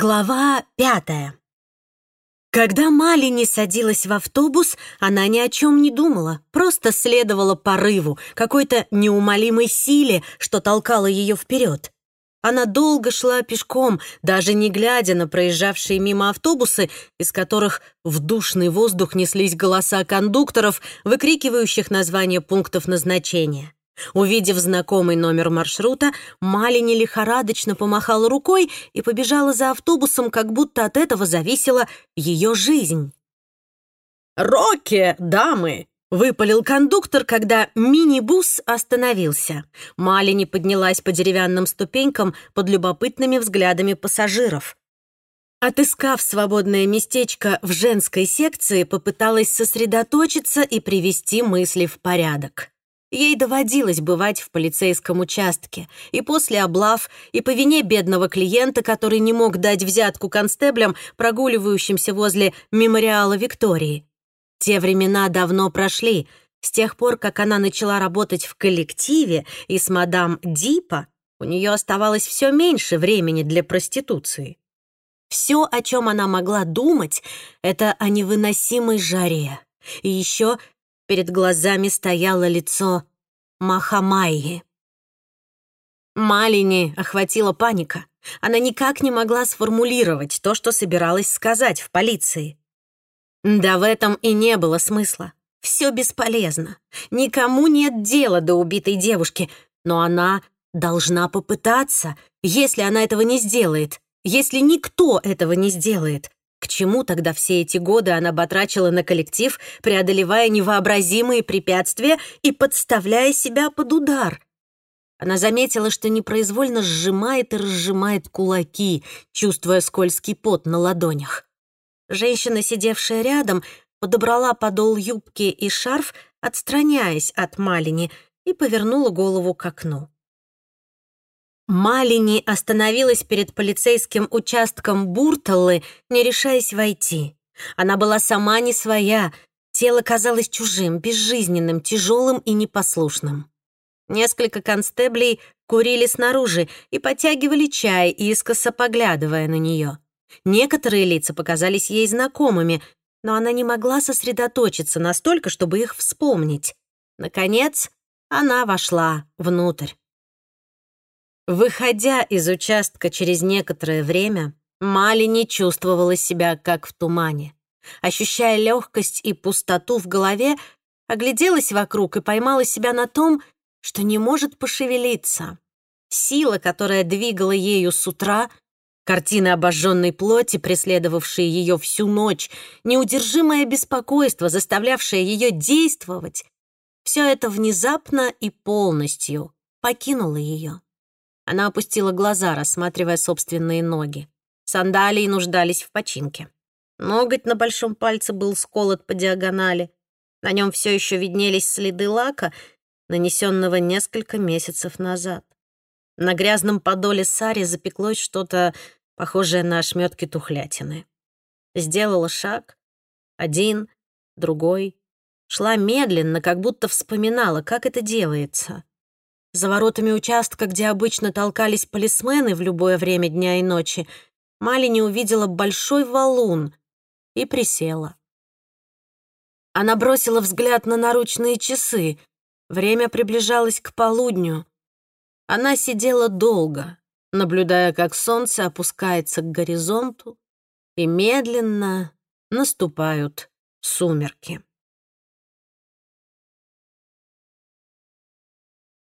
Глава пятая. Когда Малини садилась в автобус, она ни о чем не думала, просто следовала порыву, какой-то неумолимой силе, что толкало ее вперед. Она долго шла пешком, даже не глядя на проезжавшие мимо автобусы, из которых в душный воздух неслись голоса кондукторов, выкрикивающих названия пунктов назначения. Увидев знакомый номер маршрута, Малини лихорадочно помахала рукой и побежала за автобусом, как будто от этого зависела ее жизнь. «Рокки, дамы!» — выпалил кондуктор, когда мини-бус остановился. Малини поднялась по деревянным ступенькам под любопытными взглядами пассажиров. Отыскав свободное местечко в женской секции, попыталась сосредоточиться и привести мысли в порядок. Ей доводилось бывать в полицейском участке, и после облав, и по вине бедного клиента, который не мог дать взятку констеблям, прогуливающимся возле мемориала Виктории. Те времена давно прошли. С тех пор, как она начала работать в коллективе и с мадам Дипа, у нее оставалось все меньше времени для проституции. Все, о чем она могла думать, это о невыносимой жаре. И еще Перед глазами стояло лицо Махамайи. Малини охватила паника. Она никак не могла сформулировать то, что собиралась сказать в полиции. Да в этом и не было смысла. Все бесполезно. Никому нет дела до убитой девушки, но она должна попытаться, если она этого не сделает, если никто этого не сделает, к чему тогда все эти годы она потрачила на коллектив, преодолевая невообразимые препятствия и подставляя себя под удар? Она заметила, что непроизвольно сжимает и разжимает кулаки, чувствуя скользкий пот на ладонях. Женщина, сидевшая рядом, подобрала подол юбки и шарф, отстраняясь от Малини, и повернула голову к окну. Малини остановилась перед полицейским участком Бурталлы, не решаясь войти. Она была сама не своя, тело казалось чужим, безжизненным, тяжелым и непослушным. Несколько констеблей курили снаружи и потягивали чай, искоса поглядывая на нее. Некоторые лица показались ей знакомыми, но она не могла сосредоточиться настолько, чтобы их вспомнить. Наконец, она вошла внутрь. Выходя из участка через некоторое время, Мали не чувствовала себя как в тумане. Ощущая легкость и пустоту в голове, огляделась вокруг и поймала себя на том, что не может пошевелиться. Сила, которая двигала ею с утра, картины обожженной плоти, преследовавшие ее всю ночь, неудержимое беспокойство, заставлявшее ее действовать, все это внезапно и полностью покинуло ее. Она опустила глаза, рассматривая собственные ноги. Сандалии нуждались в починке. Ноготь на большом пальце был сколот по диагонали. На нем все еще виднелись следы лака, нанесенного несколько месяцев назад. На грязном подоле Сари запеклось что-то похожее на ошметки тухлятины. Сделала шаг, один, другой. Шла медленно, как будто вспоминала, как это делается. За воротами участка, где обычно толкались полисмены в любое время дня и ночи, Малини увидела большой валун и присела. Она бросила взгляд на наручные часы. Время приближалось к полудню. Она сидела долго, наблюдая, как солнце опускается к горизонту, и медленно наступают сумерки.